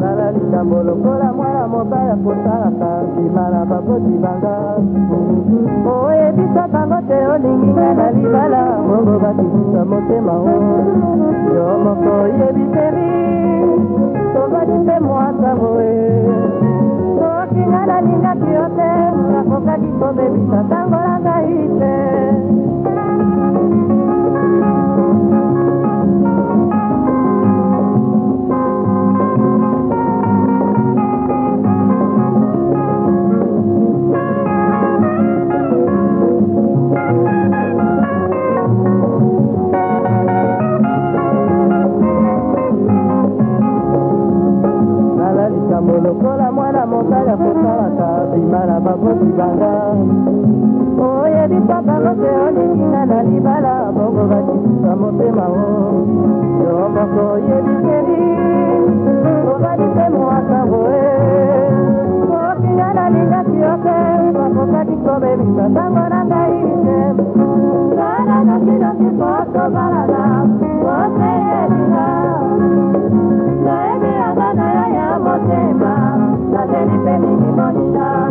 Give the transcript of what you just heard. zala likambo lokola mwana mobala kosalaka nsima na bakoti banga oyebisa bango te olingi nga na libala bongo bakitisa motema o yo moko oyebi teri tobali mpe mwasango e soki nga nalingaki yo te nakokaki kobebisa ntango na ngai te lokola mwana mobali akosalaka bimala bakoti banga oyebi papa lope olikinga na libala bongo bakitisa motema o yo moko oyebikeli obali mpe moasango e okinga na lingati ope bakokaki kobebisa ntango bonita, mi bonita.